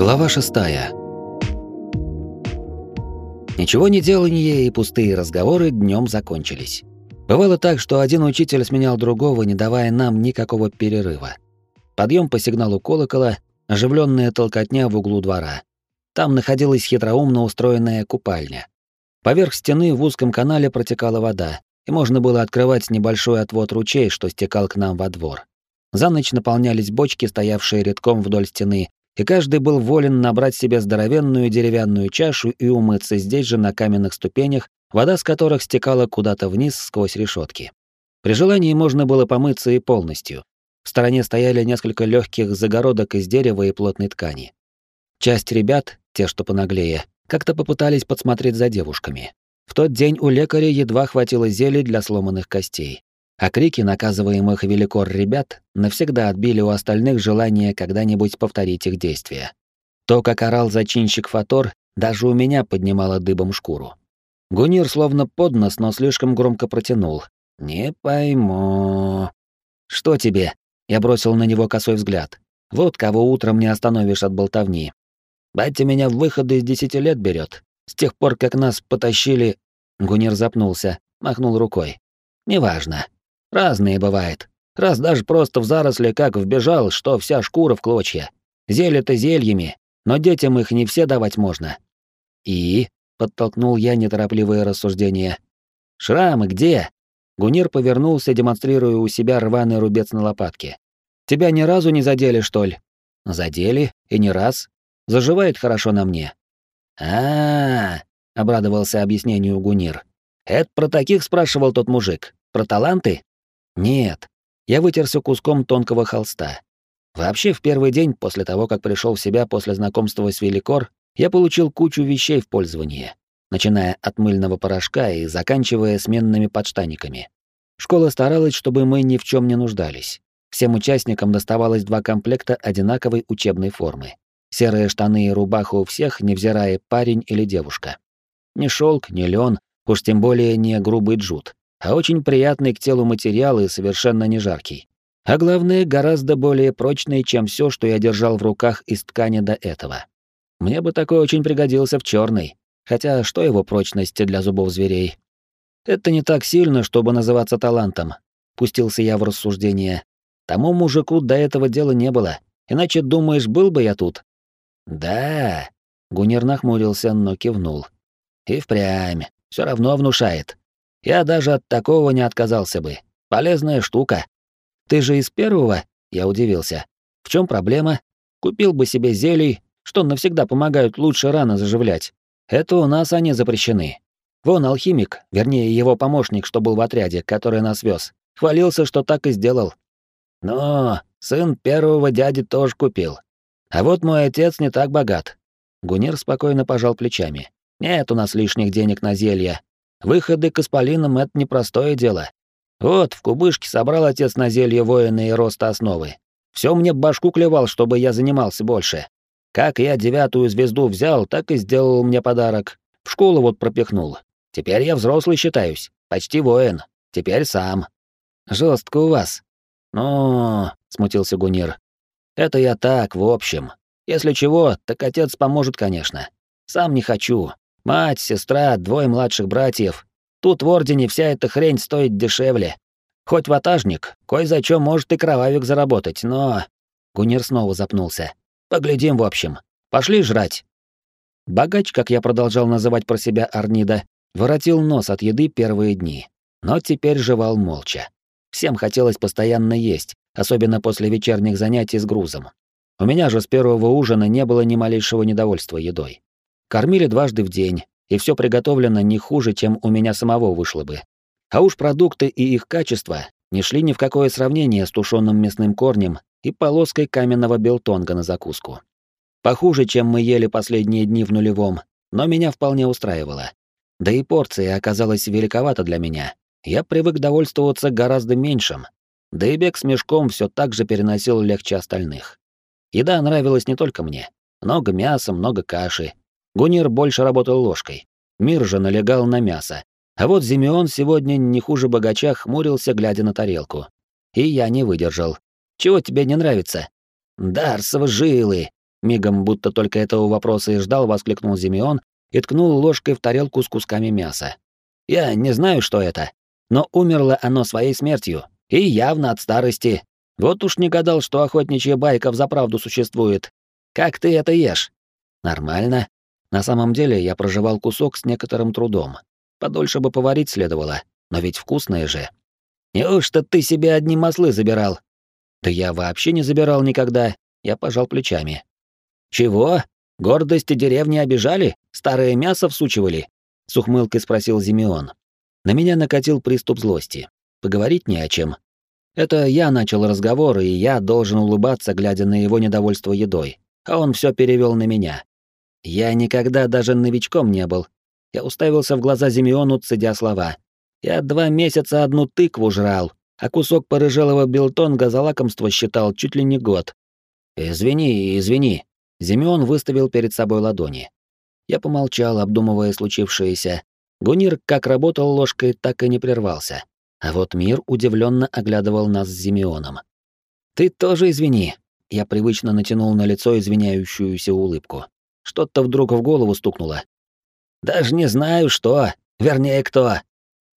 Глава шестая. Ничего не делание и пустые разговоры днем закончились. Бывало так, что один учитель сменял другого, не давая нам никакого перерыва. Подъем по сигналу колокола, оживленная толкотня в углу двора. Там находилась хитроумно устроенная купальня. Поверх стены в узком канале протекала вода, и можно было открывать небольшой отвод ручей, что стекал к нам во двор. За ночь наполнялись бочки, стоявшие редком вдоль стены, и каждый был волен набрать себе здоровенную деревянную чашу и умыться здесь же на каменных ступенях, вода с которых стекала куда-то вниз сквозь решетки. При желании можно было помыться и полностью. В стороне стояли несколько легких загородок из дерева и плотной ткани. Часть ребят, те, что понаглее, как-то попытались подсмотреть за девушками. В тот день у лекаря едва хватило зелий для сломанных костей а крики наказываемых великор ребят навсегда отбили у остальных желание когда-нибудь повторить их действия. То, как орал зачинщик Фатор, даже у меня поднимало дыбом шкуру. Гунир словно под нос, но слишком громко протянул. «Не пойму...» «Что тебе?» Я бросил на него косой взгляд. «Вот кого утром не остановишь от болтовни. Батя меня в выходы из десяти лет берет. С тех пор, как нас потащили...» Гунир запнулся, махнул рукой. «Неважно. Разные бывает. Раз даже просто в заросли как вбежал, что вся шкура в клочья. Зелье-то зельями, но детям их не все давать можно. И, подтолкнул я неторопливое рассуждение. Шрамы где? Гунир повернулся, демонстрируя у себя рваный рубец на лопатке. Тебя ни разу не задели, что ли? Задели, и не раз. Заживает хорошо на мне. А, -а, -а обрадовался объяснению Гунир. Это про таких спрашивал тот мужик. Про таланты? Нет. Я вытерся куском тонкого холста. Вообще, в первый день после того, как пришел в себя после знакомства с Великор, я получил кучу вещей в пользование, начиная от мыльного порошка и заканчивая сменными подштаниками. Школа старалась, чтобы мы ни в чем не нуждались. Всем участникам доставалось два комплекта одинаковой учебной формы. Серые штаны и рубаха у всех, невзирая парень или девушка. Ни шелк, ни лен, уж тем более не грубый джут а очень приятный к телу материал и совершенно не жаркий. А главное, гораздо более прочный, чем все, что я держал в руках из ткани до этого. Мне бы такой очень пригодился в черный. Хотя что его прочность для зубов зверей? Это не так сильно, чтобы называться талантом. Пустился я в рассуждение. Тому мужику до этого дела не было. Иначе, думаешь, был бы я тут? Да. Гунир нахмурился, но кивнул. И впрямь. Все равно внушает. Я даже от такого не отказался бы. Полезная штука. Ты же из первого? Я удивился. В чем проблема? Купил бы себе зелий, что навсегда помогают лучше рано заживлять. Это у нас они запрещены. Вон алхимик, вернее его помощник, что был в отряде, который нас вез, хвалился, что так и сделал. Но сын первого дяди тоже купил. А вот мой отец не так богат. Гунир спокойно пожал плечами. Нет у нас лишних денег на зелья, Выходы к исполинам — это непростое дело. Вот, в кубышке собрал отец на зелье воина и роста основы. Все мне башку клевал, чтобы я занимался больше. Как я девятую звезду взял, так и сделал мне подарок. В школу вот пропихнул. Теперь я взрослый считаюсь, почти воин. Теперь сам. Жестко у вас. Ну, смутился Гунир. Это я так, в общем. Если чего, так отец поможет, конечно. Сам не хочу. Мать, сестра, двое младших братьев. Тут в Ордене вся эта хрень стоит дешевле. Хоть ватажник, кое за чё может и кровавик заработать, но...» Гунир снова запнулся. «Поглядим, в общем. Пошли жрать». Богач, как я продолжал называть про себя Арнида, воротил нос от еды первые дни, но теперь жевал молча. Всем хотелось постоянно есть, особенно после вечерних занятий с грузом. У меня же с первого ужина не было ни малейшего недовольства едой. Кормили дважды в день, и все приготовлено не хуже, чем у меня самого вышло бы. А уж продукты и их качество не шли ни в какое сравнение с тушеным мясным корнем и полоской каменного белтонга на закуску. Похуже, чем мы ели последние дни в нулевом, но меня вполне устраивало. Да и порция оказалась великовата для меня. Я привык довольствоваться гораздо меньшим. Да и бег с мешком все так же переносил легче остальных. Еда нравилась не только мне. Много мяса, много каши, Гунир больше работал ложкой. Мир же налегал на мясо. А вот Зимеон сегодня не хуже богача хмурился, глядя на тарелку. И я не выдержал. «Чего тебе не нравится?» «Дарсовы жилы!» Мигом, будто только этого вопроса и ждал, воскликнул Зимеон и ткнул ложкой в тарелку с кусками мяса. «Я не знаю, что это, но умерло оно своей смертью, и явно от старости. Вот уж не гадал, что охотничья байка взаправду существует. Как ты это ешь?» «Нормально. На самом деле я проживал кусок с некоторым трудом. Подольше бы поварить следовало, но ведь вкусное же». «Неужто ты себе одни маслы забирал?» «Да я вообще не забирал никогда», — я пожал плечами. «Чего? Гордости деревни обижали? Старое мясо всучивали?» — с ухмылкой спросил Зимеон. На меня накатил приступ злости. Поговорить не о чем. Это я начал разговор, и я должен улыбаться, глядя на его недовольство едой. А он все перевел на меня. Я никогда даже новичком не был. Я уставился в глаза Зимеону, цедя слова. Я два месяца одну тыкву жрал, а кусок порыжелого билтонга за лакомство считал чуть ли не год. «Извини, извини», Зимеон выставил перед собой ладони. Я помолчал, обдумывая случившееся. Гунир как работал ложкой, так и не прервался. А вот мир удивленно оглядывал нас с Зимеоном. «Ты тоже извини». Я привычно натянул на лицо извиняющуюся улыбку. Что-то вдруг в голову стукнуло. «Даже не знаю, что. Вернее, кто.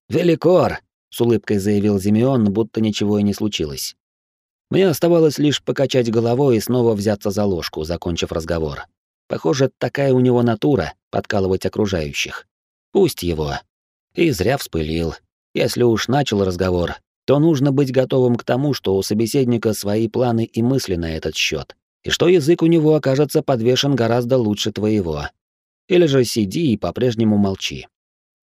Великор», — с улыбкой заявил Зимеон, будто ничего и не случилось. Мне оставалось лишь покачать головой и снова взяться за ложку, закончив разговор. Похоже, такая у него натура — подкалывать окружающих. Пусть его. И зря вспылил. Если уж начал разговор, то нужно быть готовым к тому, что у собеседника свои планы и мысли на этот счет, и что язык у него окажется подвешен гораздо лучше твоего. Или же сиди и по-прежнему молчи.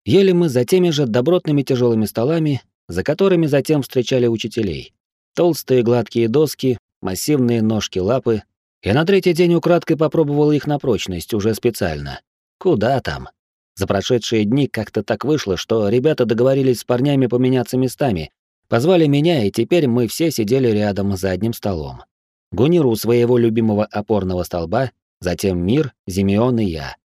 Ели мы за теми же добротными тяжелыми столами, за которыми затем встречали учителей. Толстые гладкие доски, массивные ножки-лапы. Я на третий день украдкой попробовал их на прочность уже специально. Куда там? За прошедшие дни как-то так вышло, что ребята договорились с парнями поменяться местами, позвали меня, и теперь мы все сидели рядом за одним столом. Гунир у своего любимого опорного столба, затем Мир, Зимеон и я.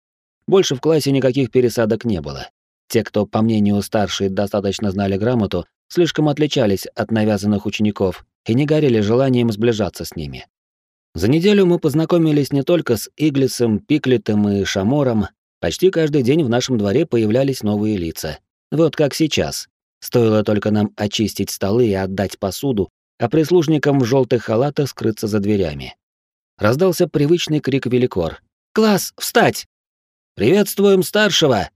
Больше в классе никаких пересадок не было. Те, кто, по мнению старшей, достаточно знали грамоту, слишком отличались от навязанных учеников и не горели желанием сближаться с ними. За неделю мы познакомились не только с Иглисом, Пиклетом и Шамором, почти каждый день в нашем дворе появлялись новые лица. Вот как сейчас. Стоило только нам очистить столы и отдать посуду, а прислужникам в желтых халатах скрыться за дверями. Раздался привычный крик Великор. «Класс, встать!» «Приветствуем старшего!»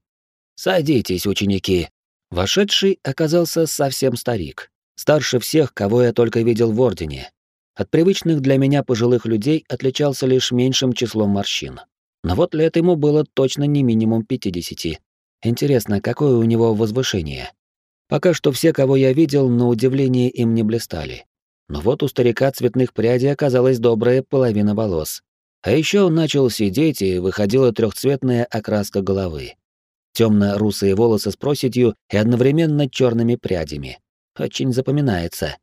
«Садитесь, ученики!» Вошедший оказался совсем старик, старше всех, кого я только видел в Ордене. От привычных для меня пожилых людей отличался лишь меньшим числом морщин. Но вот лет ему было точно не минимум 50. Интересно, какое у него возвышение? Пока что все, кого я видел, на удивление им не блистали. Но вот у старика цветных прядей оказалась добрая половина волос. А еще он начал сидеть, и выходила трехцветная окраска головы темно-русые волосы с проседью и одновременно черными прядями. Очень запоминается.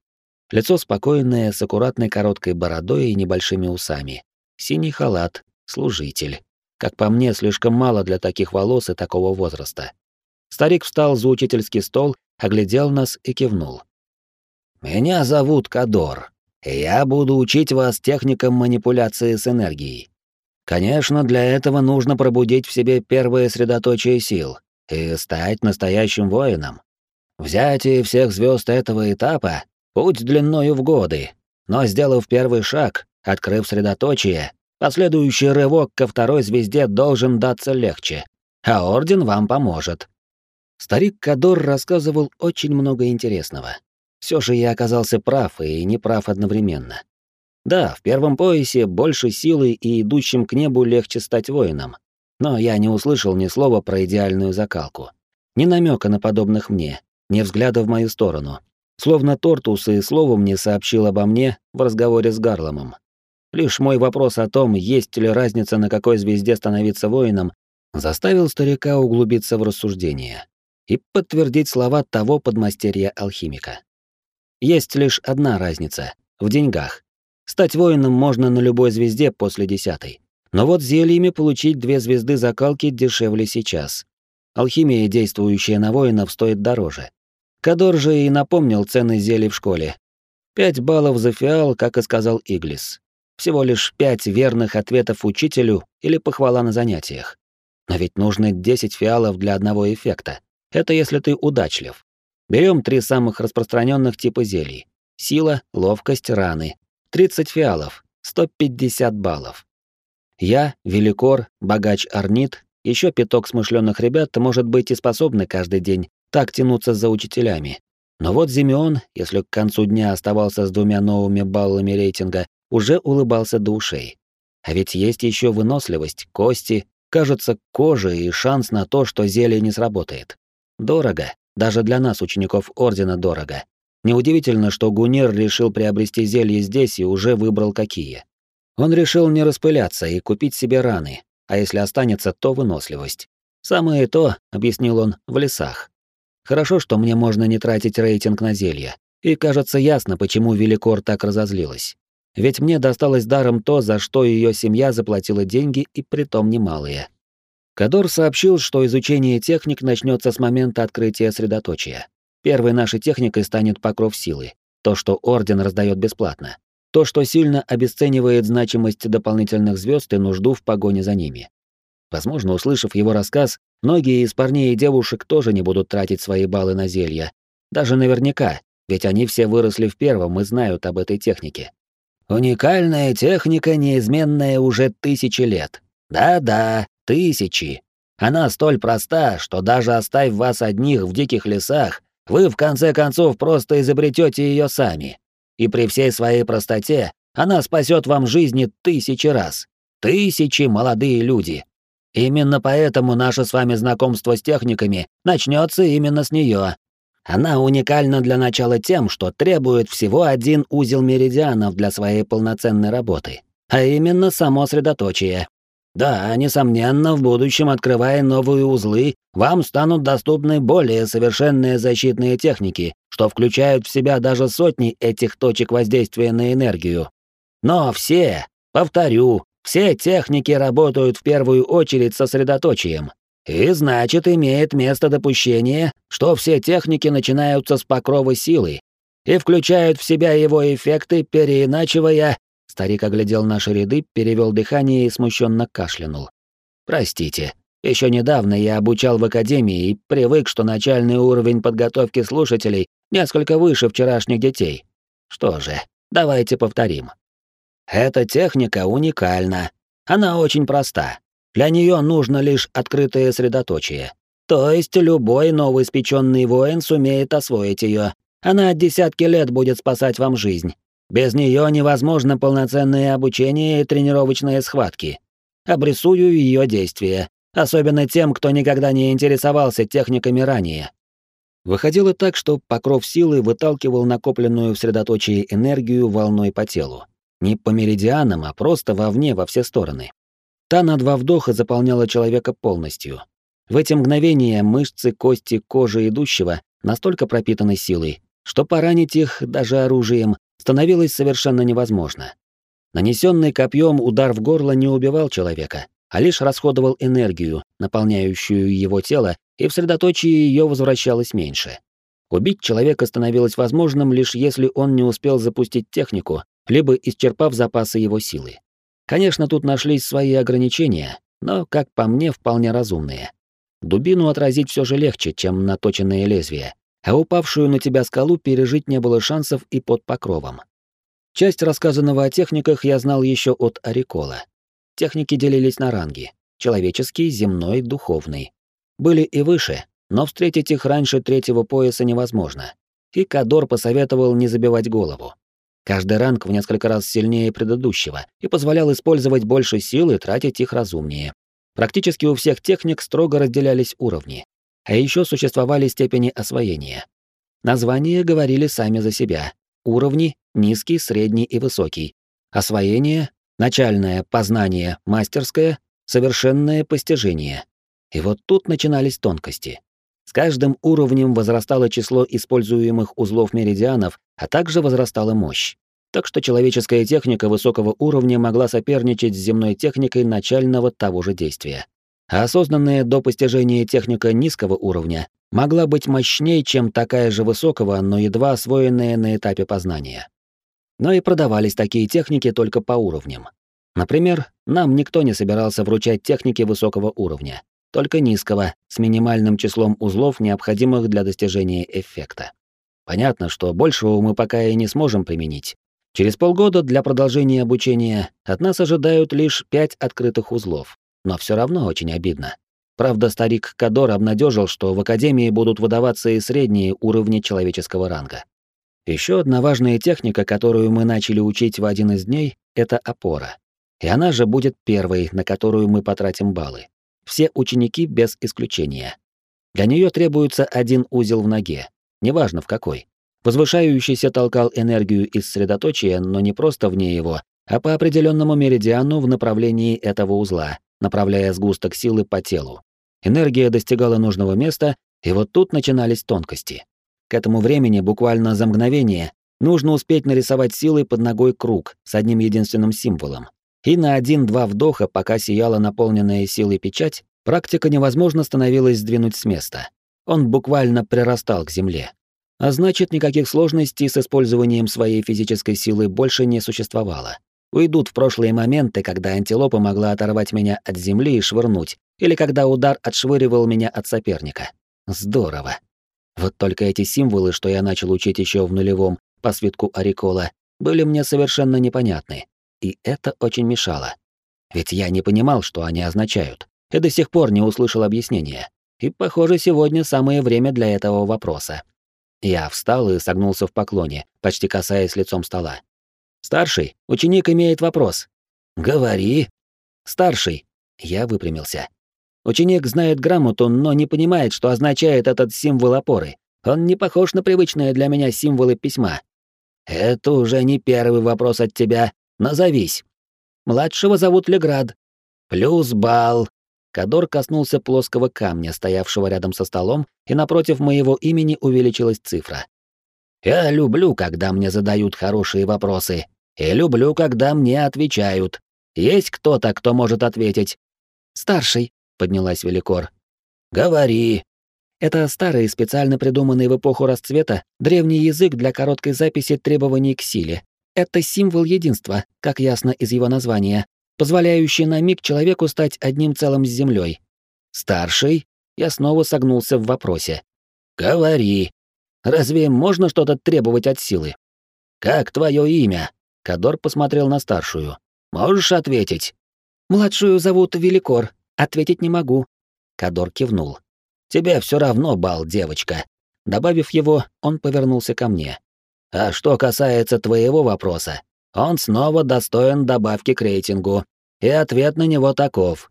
Лицо спокойное, с аккуратной короткой бородой и небольшими усами. Синий халат, служитель. Как по мне, слишком мало для таких волос и такого возраста. Старик встал за учительский стол, оглядел нас и кивнул. «Меня зовут Кадор, и я буду учить вас техникам манипуляции с энергией. Конечно, для этого нужно пробудить в себе первое средоточие сил и стать настоящим воином. Взятие всех звезд этого этапа — путь длиною в годы, но сделав первый шаг, открыв средоточие, последующий рывок ко второй звезде должен даться легче, а Орден вам поможет. Старик Кадор рассказывал очень много интересного. Все же я оказался прав и не прав одновременно. Да, в первом поясе больше силы и идущим к небу легче стать воином. Но я не услышал ни слова про идеальную закалку. Ни намека на подобных мне, ни взгляда в мою сторону. Словно Тортус и словом не сообщил обо мне в разговоре с Гарломом. Лишь мой вопрос о том, есть ли разница, на какой звезде становиться воином, заставил старика углубиться в рассуждение и подтвердить слова того подмастерья алхимика. Есть лишь одна разница — в деньгах. Стать воином можно на любой звезде после десятой. Но вот зельями получить две звезды закалки дешевле сейчас. Алхимия, действующая на воинов, стоит дороже. Кадор же и напомнил цены зелий в школе. Пять баллов за фиал, как и сказал Иглис. Всего лишь пять верных ответов учителю или похвала на занятиях. Но ведь нужно 10 фиалов для одного эффекта. Это если ты удачлив. Берем три самых распространенных типа зелий. Сила, ловкость, раны. 30 фиалов, 150 баллов. Я, Великор, богач Арнит, еще пяток смышленных ребят, может быть, и способны каждый день так тянуться за учителями. Но вот Зимеон, если к концу дня оставался с двумя новыми баллами рейтинга, уже улыбался до ушей. А ведь есть еще выносливость, кости, кажется, кожа и шанс на то, что зелье не сработает. Дорого, даже для нас, учеников Ордена, дорого. Неудивительно, что Гунир решил приобрести зелье здесь и уже выбрал какие. Он решил не распыляться и купить себе раны, а если останется, то выносливость. Самое то, объяснил он, в лесах. Хорошо, что мне можно не тратить рейтинг на зелья. И кажется ясно, почему Великор так разозлилась. Ведь мне досталось даром то, за что ее семья заплатила деньги, и притом немалые. Кадор сообщил, что изучение техник начнется с момента открытия средоточия. Первой нашей техникой станет покров силы, то, что Орден раздает бесплатно. То, что сильно обесценивает значимость дополнительных звезд и нужду в погоне за ними. Возможно, услышав его рассказ, многие из парней и девушек тоже не будут тратить свои баллы на зелья. Даже наверняка, ведь они все выросли в первом и знают об этой технике. Уникальная техника, неизменная уже тысячи лет. Да-да, тысячи. Она столь проста, что даже оставь вас одних в диких лесах, вы в конце концов просто изобретете ее сами. И при всей своей простоте она спасет вам жизни тысячи раз. Тысячи молодые люди. Именно поэтому наше с вами знакомство с техниками начнется именно с нее. Она уникальна для начала тем, что требует всего один узел меридианов для своей полноценной работы, а именно само средоточие. Да, несомненно, в будущем, открывая новые узлы, вам станут доступны более совершенные защитные техники, что включают в себя даже сотни этих точек воздействия на энергию. Но все, повторю, все техники работают в первую очередь сосредоточием, и значит, имеет место допущение, что все техники начинаются с покрова силы и включают в себя его эффекты, переиначивая... Старик оглядел наши ряды, перевел дыхание и смущенно кашлянул. Простите, еще недавно я обучал в академии и привык, что начальный уровень подготовки слушателей несколько выше вчерашних детей. Что же, давайте повторим. Эта техника уникальна. Она очень проста. Для нее нужно лишь открытое средоточие. То есть любой новоиспеченный воин сумеет освоить ее. Она десятки лет будет спасать вам жизнь. Без нее невозможно полноценное обучение и тренировочные схватки. Обрисую ее действия, особенно тем, кто никогда не интересовался техниками ранее. Выходило так, что покров силы выталкивал накопленную в средоточии энергию волной по телу. Не по меридианам, а просто вовне во все стороны. Та на два вдоха заполняла человека полностью. В эти мгновения мышцы, кости, кожа идущего настолько пропитаны силой, что поранить их даже оружием становилось совершенно невозможно. Нанесенный копьем удар в горло не убивал человека, а лишь расходовал энергию, наполняющую его тело, и в средоточии ее возвращалось меньше. Убить человека становилось возможным лишь если он не успел запустить технику, либо исчерпав запасы его силы. Конечно, тут нашлись свои ограничения, но, как по мне, вполне разумные. Дубину отразить все же легче, чем наточенное лезвие, а упавшую на тебя скалу пережить не было шансов и под покровом. Часть рассказанного о техниках я знал еще от Арикола. Техники делились на ранги — человеческий, земной, духовный. Были и выше, но встретить их раньше третьего пояса невозможно. И Кадор посоветовал не забивать голову. Каждый ранг в несколько раз сильнее предыдущего и позволял использовать больше сил и тратить их разумнее. Практически у всех техник строго разделялись уровни. А еще существовали степени освоения. Названия говорили сами за себя. Уровни — низкий, средний и высокий. Освоение — начальное, познание, мастерское, совершенное постижение. И вот тут начинались тонкости. С каждым уровнем возрастало число используемых узлов меридианов, а также возрастала мощь. Так что человеческая техника высокого уровня могла соперничать с земной техникой начального того же действия. Осознанная до постижения техника низкого уровня могла быть мощнее, чем такая же высокого, но едва освоенная на этапе познания. Но и продавались такие техники только по уровням. Например, нам никто не собирался вручать техники высокого уровня, только низкого, с минимальным числом узлов, необходимых для достижения эффекта. Понятно, что большего мы пока и не сможем применить. Через полгода для продолжения обучения от нас ожидают лишь пять открытых узлов, но все равно очень обидно. Правда, старик Кадор обнадежил, что в Академии будут выдаваться и средние уровни человеческого ранга. Еще одна важная техника, которую мы начали учить в один из дней, это опора. И она же будет первой, на которую мы потратим баллы. Все ученики без исключения. Для нее требуется один узел в ноге, неважно в какой. Возвышающийся толкал энергию из средоточия, но не просто вне его, а по определенному меридиану в направлении этого узла, направляя сгусток силы по телу. Энергия достигала нужного места, и вот тут начинались тонкости. К этому времени, буквально за мгновение, нужно успеть нарисовать силой под ногой круг с одним единственным символом. И на один-два вдоха, пока сияла наполненная силой печать, практика невозможно становилась сдвинуть с места. Он буквально прирастал к земле. А значит, никаких сложностей с использованием своей физической силы больше не существовало. Уйдут в прошлые моменты, когда антилопа могла оторвать меня от земли и швырнуть, или когда удар отшвыривал меня от соперника. Здорово. Вот только эти символы, что я начал учить еще в нулевом по свитку Арикола, были мне совершенно непонятны. И это очень мешало. Ведь я не понимал, что они означают, и до сих пор не услышал объяснения. И, похоже, сегодня самое время для этого вопроса. Я встал и согнулся в поклоне, почти касаясь лицом стола. «Старший, ученик имеет вопрос». «Говори». «Старший». Я выпрямился. Ученик знает грамоту, но не понимает, что означает этот символ опоры. Он не похож на привычные для меня символы письма. Это уже не первый вопрос от тебя. Назовись. Младшего зовут Леград. Плюс бал. Кадор коснулся плоского камня, стоявшего рядом со столом, и напротив моего имени увеличилась цифра. Я люблю, когда мне задают хорошие вопросы, и люблю, когда мне отвечают. Есть кто-то, кто может ответить? Старший, поднялась Великор. Говори. Это старый, специально придуманный в эпоху расцвета, древний язык для короткой записи требований к силе. Это символ единства, как ясно из его названия, позволяющий на миг человеку стать одним целым с землей. Старший? Я снова согнулся в вопросе. Говори. Разве можно что-то требовать от силы? Как твое имя? Кадор посмотрел на старшую. Можешь ответить? Младшую зовут Великор. Ответить не могу. Кадор кивнул. Тебе все равно бал, девочка. Добавив его, он повернулся ко мне. А что касается твоего вопроса, он снова достоин добавки к рейтингу. И ответ на него таков.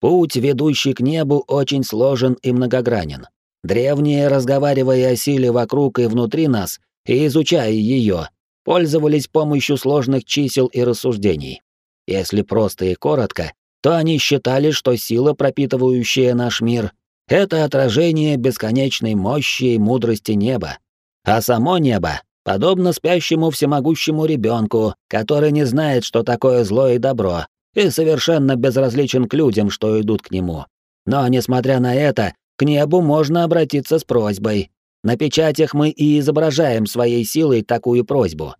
Путь, ведущий к небу, очень сложен и многогранен. Древние, разговаривая о силе вокруг и внутри нас, и изучая ее, пользовались помощью сложных чисел и рассуждений. Если просто и коротко, то они считали, что сила, пропитывающая наш мир, это отражение бесконечной мощи и мудрости неба. А само небо подобно спящему всемогущему ребенку, который не знает, что такое зло и добро, и совершенно безразличен к людям, что идут к нему. Но, несмотря на это, к небу можно обратиться с просьбой. На печатях мы и изображаем своей силой такую просьбу.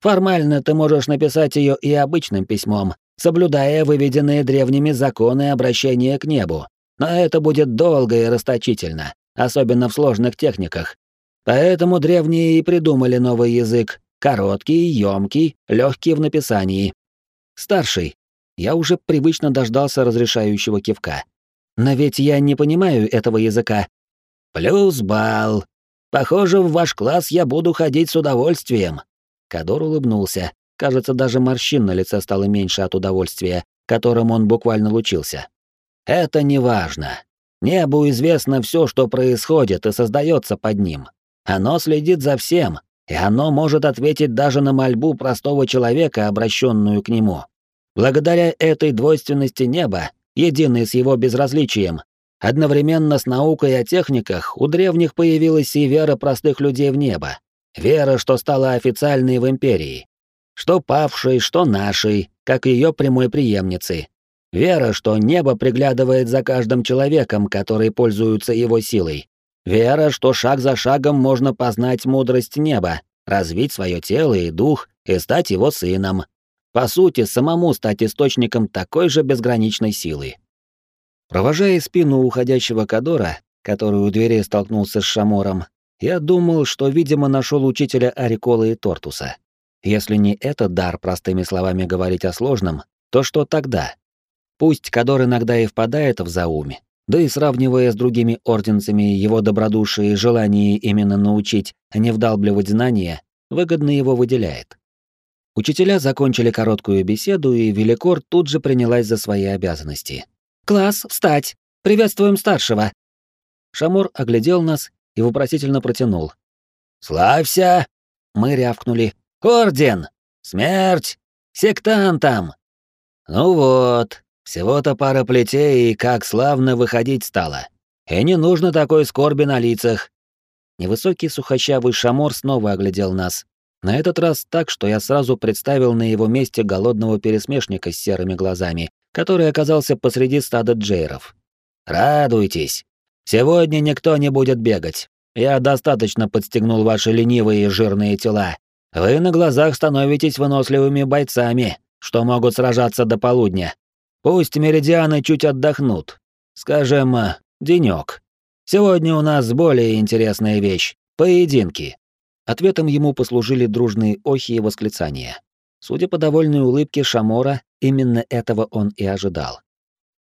Формально ты можешь написать ее и обычным письмом, соблюдая выведенные древними законы обращения к небу. Но это будет долго и расточительно, особенно в сложных техниках, Поэтому древние и придумали новый язык, короткий, ёмкий, легкий в написании. Старший. Я уже привычно дождался разрешающего кивка. Но ведь я не понимаю этого языка. Плюс бал. Похоже, в ваш класс я буду ходить с удовольствием. Кадор улыбнулся. Кажется, даже морщин на лице стало меньше от удовольствия, которым он буквально лучился. Это не важно. Небу известно все, что происходит и создается под ним. Оно следит за всем, и оно может ответить даже на мольбу простого человека, обращенную к нему. Благодаря этой двойственности неба, единой с его безразличием, одновременно с наукой о техниках у древних появилась и вера простых людей в небо. Вера, что стала официальной в империи. Что павшей, что нашей, как ее прямой преемницы. Вера, что небо приглядывает за каждым человеком, который пользуется его силой. Вера, что шаг за шагом можно познать мудрость неба, развить свое тело и дух и стать его сыном. По сути, самому стать источником такой же безграничной силы. Провожая спину уходящего Кадора, который у двери столкнулся с Шамором, я думал, что, видимо, нашел учителя Арикола и Тортуса. Если не этот дар простыми словами говорить о сложном, то что тогда? Пусть Кадор иногда и впадает в зауме, да и сравнивая с другими орденцами его добродушие и желание именно научить, а не вдалбливать знания, выгодно его выделяет. Учителя закончили короткую беседу, и Великор тут же принялась за свои обязанности. «Класс, встать! Приветствуем старшего!» Шамор оглядел нас и вопросительно протянул. «Славься!» Мы рявкнули. «Орден! Смерть! Сектантам!» Ну вот, всего-то пара плетей, и как славно выходить стало. И не нужно такой скорби на лицах. Невысокий сухощавый шамор снова оглядел нас. На этот раз так, что я сразу представил на его месте голодного пересмешника с серыми глазами, который оказался посреди стада джейров. «Радуйтесь! Сегодня никто не будет бегать. Я достаточно подстегнул ваши ленивые жирные тела. Вы на глазах становитесь выносливыми бойцами, что могут сражаться до полудня. Пусть меридианы чуть отдохнут. Скажем, денёк. Сегодня у нас более интересная вещь — поединки». Ответом ему послужили дружные охи и восклицания. Судя по довольной улыбке Шамора, именно этого он и ожидал.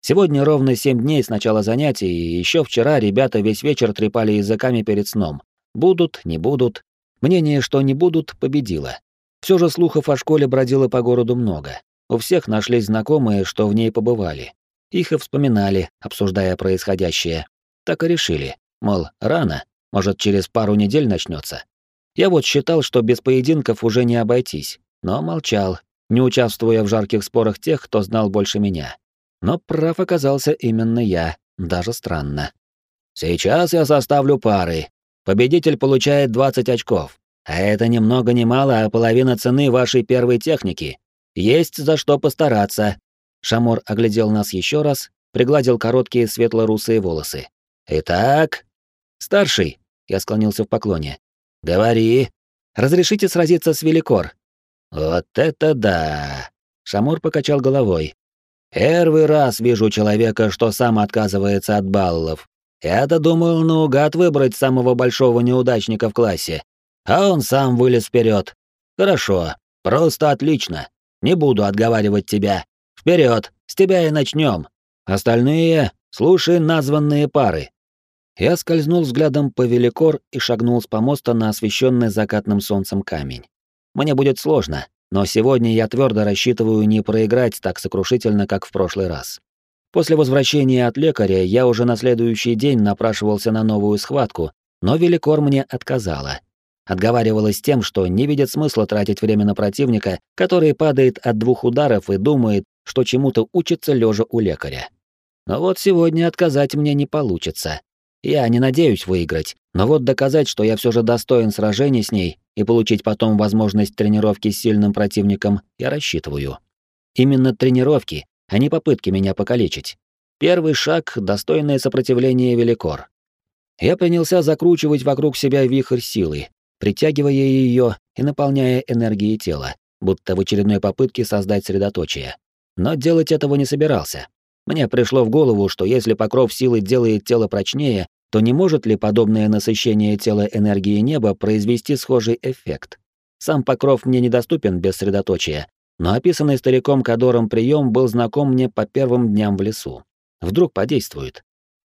Сегодня ровно семь дней с начала занятий, и еще вчера ребята весь вечер трепали языками перед сном. Будут, не будут. Мнение, что не будут, победило. Все же слухов о школе бродило по городу много. У всех нашлись знакомые, что в ней побывали. Их и вспоминали, обсуждая происходящее. Так и решили. Мол, рано, может, через пару недель начнется. Я вот считал, что без поединков уже не обойтись, но молчал, не участвуя в жарких спорах тех, кто знал больше меня. Но прав оказался именно я, даже странно. Сейчас я составлю пары. Победитель получает 20 очков. А это ни много ни мало, а половина цены вашей первой техники. Есть за что постараться. Шамор оглядел нас еще раз, пригладил короткие светло-русые волосы. Итак, старший, я склонился в поклоне. Говори. Разрешите сразиться с Великор? Вот это да! Шамур покачал головой. Первый раз вижу человека, что сам отказывается от баллов. Я-то думал наугад выбрать самого большого неудачника в классе. А он сам вылез вперед. Хорошо, просто отлично. Не буду отговаривать тебя. Вперед, с тебя и начнем. Остальные слушай названные пары. Я скользнул взглядом по великор и шагнул с помоста на освещенный закатным солнцем камень. Мне будет сложно, но сегодня я твердо рассчитываю не проиграть так сокрушительно, как в прошлый раз. После возвращения от лекаря я уже на следующий день напрашивался на новую схватку, но Великор мне отказала. Отговаривалась тем, что не видит смысла тратить время на противника, который падает от двух ударов и думает, что чему-то учится лежа у лекаря. Но вот сегодня отказать мне не получится. Я не надеюсь выиграть, но вот доказать, что я все же достоин сражений с ней и получить потом возможность тренировки с сильным противником, я рассчитываю. Именно тренировки, а не попытки меня покалечить. Первый шаг — достойное сопротивление Великор. Я принялся закручивать вокруг себя вихрь силы, притягивая ее и наполняя энергией тела, будто в очередной попытке создать средоточие. Но делать этого не собирался. Мне пришло в голову, что если покров силы делает тело прочнее, то не может ли подобное насыщение тела энергии неба произвести схожий эффект? Сам покров мне недоступен без средоточия, но описанный стариком Кадором прием был знаком мне по первым дням в лесу. Вдруг подействует.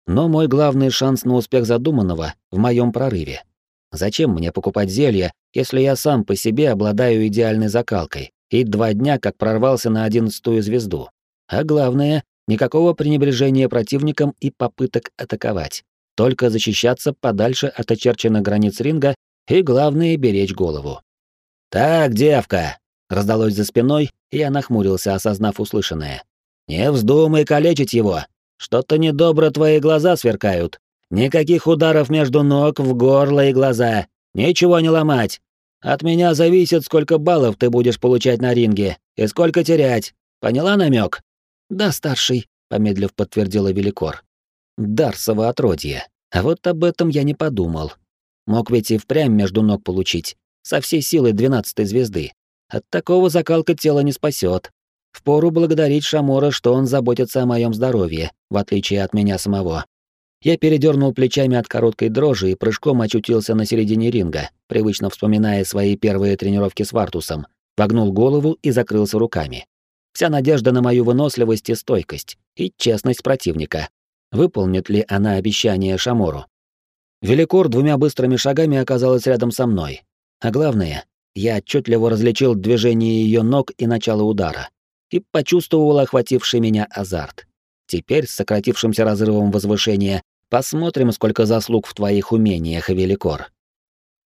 Но мой главный шанс на успех задуманного в моем прорыве. Зачем мне покупать зелья, если я сам по себе обладаю идеальной закалкой и два дня как прорвался на одиннадцатую звезду? А главное, Никакого пренебрежения противникам и попыток атаковать. Только защищаться подальше от очерченных границ ринга и, главное, беречь голову. «Так, девка!» — раздалось за спиной, и я нахмурился, осознав услышанное. «Не вздумай калечить его! Что-то недобро твои глаза сверкают. Никаких ударов между ног, в горло и глаза. Ничего не ломать. От меня зависит, сколько баллов ты будешь получать на ринге и сколько терять. Поняла намек? «Да, старший», — помедлив подтвердила Великор. «Дарсово отродье. А вот об этом я не подумал. Мог ведь и впрямь между ног получить, со всей силы двенадцатой звезды. От такого закалка тела не спасет. Впору благодарить Шамора, что он заботится о моем здоровье, в отличие от меня самого. Я передернул плечами от короткой дрожи и прыжком очутился на середине ринга, привычно вспоминая свои первые тренировки с Вартусом, вогнул голову и закрылся руками. Вся надежда на мою выносливость и стойкость, и честность противника. Выполнит ли она обещание Шамору? Великор двумя быстрыми шагами оказалась рядом со мной. А главное, я отчетливо различил движение ее ног и начало удара. И почувствовал охвативший меня азарт. Теперь, с сократившимся разрывом возвышения, посмотрим, сколько заслуг в твоих умениях, Великор.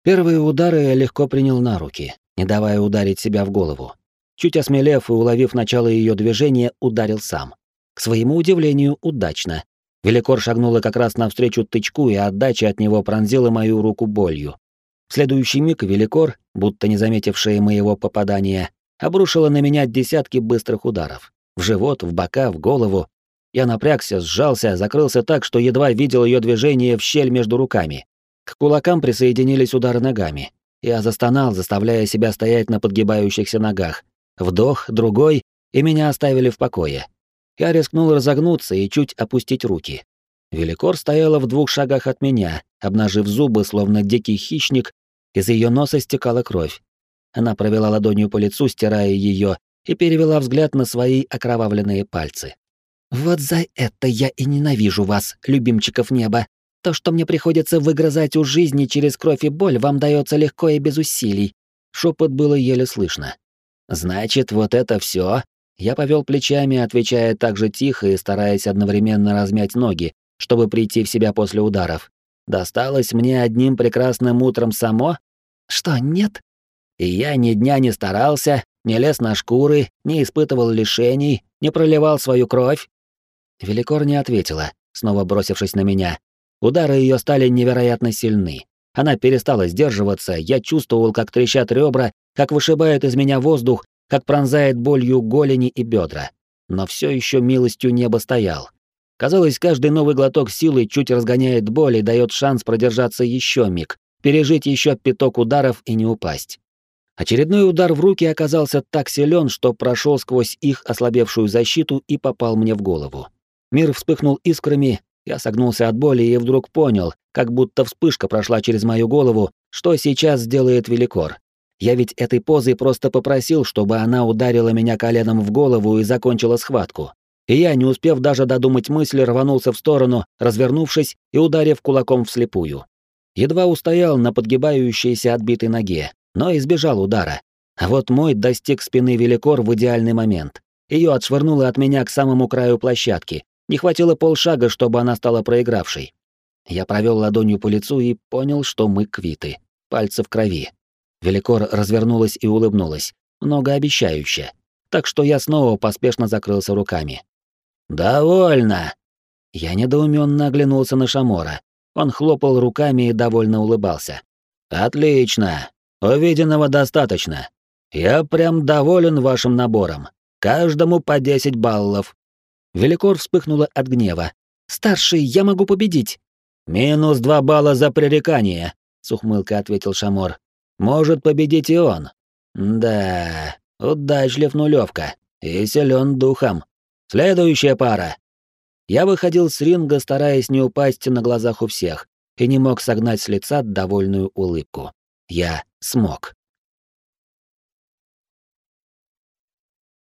Первые удары я легко принял на руки, не давая ударить себя в голову. Чуть осмелев и уловив начало ее движения, ударил сам. К своему удивлению, удачно. Великор шагнула как раз навстречу тычку, и отдача от него пронзила мою руку болью. В следующий миг Великор, будто не заметившая моего попадания, обрушила на меня десятки быстрых ударов. В живот, в бока, в голову, я напрягся, сжался, закрылся так, что едва видел ее движение в щель между руками. К кулакам присоединились удары ногами. Я застонал, заставляя себя стоять на подгибающихся ногах. Вдох, другой, и меня оставили в покое. Я рискнул разогнуться и чуть опустить руки. Великор стояла в двух шагах от меня, обнажив зубы, словно дикий хищник, из ее носа стекала кровь. Она провела ладонью по лицу, стирая ее, и перевела взгляд на свои окровавленные пальцы. Вот за это я и ненавижу вас, любимчиков неба. То, что мне приходится выгрызать у жизни через кровь и боль, вам дается легко и без усилий. Шепот было еле слышно. Значит, вот это все. Я повел плечами, отвечая так же тихо и стараясь одновременно размять ноги, чтобы прийти в себя после ударов. Досталось мне одним прекрасным утром само? Что, нет? И я ни дня не старался, не лез на шкуры, не испытывал лишений, не проливал свою кровь. Великор не ответила, снова бросившись на меня. Удары ее стали невероятно сильны. Она перестала сдерживаться, я чувствовал, как трещат ребра, как вышибает из меня воздух, как пронзает болью голени и бедра. Но все еще милостью неба стоял. Казалось, каждый новый глоток силы чуть разгоняет боль и дает шанс продержаться еще миг, пережить еще пяток ударов и не упасть. Очередной удар в руки оказался так силен, что прошел сквозь их ослабевшую защиту и попал мне в голову. Мир вспыхнул искрами, я согнулся от боли и вдруг понял, как будто вспышка прошла через мою голову, что сейчас сделает Великор. Я ведь этой позой просто попросил, чтобы она ударила меня коленом в голову и закончила схватку. И я, не успев даже додумать мысли, рванулся в сторону, развернувшись и ударив кулаком вслепую. Едва устоял на подгибающейся отбитой ноге, но избежал удара. А вот мой достиг спины Великор в идеальный момент. Ее отшвырнуло от меня к самому краю площадки, не хватило полшага, чтобы она стала проигравшей. Я провел ладонью по лицу и понял, что мы квиты. Пальцы в крови. Великор развернулась и улыбнулась, многообещающе. Так что я снова поспешно закрылся руками. «Довольно!» Я недоуменно оглянулся на Шамора. Он хлопал руками и довольно улыбался. «Отлично! Увиденного достаточно. Я прям доволен вашим набором. Каждому по 10 баллов. Великор вспыхнула от гнева. «Старший, я могу победить!» «Минус два балла за пререкание», — с ухмылкой ответил Шамор. «Может победить и он». «Да, удачлив нулевка и силен духом. Следующая пара». Я выходил с ринга, стараясь не упасть на глазах у всех, и не мог согнать с лица довольную улыбку. Я смог.